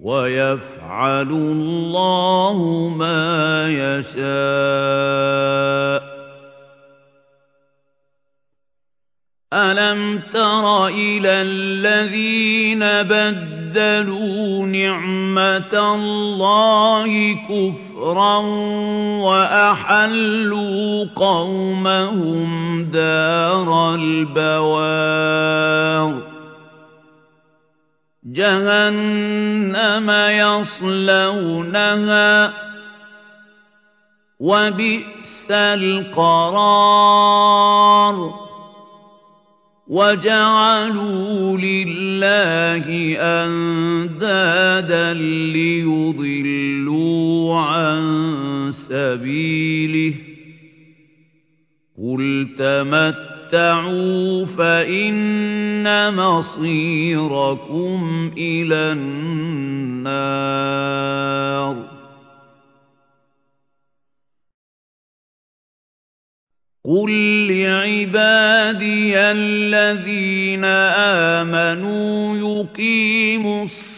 وَيَفْعَلُ اللَّهُ مَا يَشَاءُ. أَلَمْ تَرَ إِلَى الَّذِينَ بَدَّلُوا نِعْمَةَ اللَّهِ كُفْرًا وَأَحَلُّوا قَوْمَهُمْ دَارَ الْبَوَارِ؟ جَهَنَّمَ يَصْلَوْنَهَا وَبِئْسَ الْقَرَارُ وَجَعَلُوا لِلَّهِ أَندَادًا لِّيُضِلُّوا عَن سَبِيلِهِ ۗ قُلْ تَمَتَّعُوا فَإِنَّ مَصِيرَكُمْ إِلَى النَّارِ قُل لِّعِبَادِيَ الَّذِينَ آمَنُوا يُقِيمُوا الصَّلَاةَ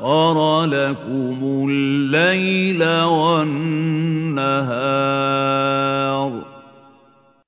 سَخَّرَ لَكُمُ اللَّيْلَ وَالنَّهَارَ.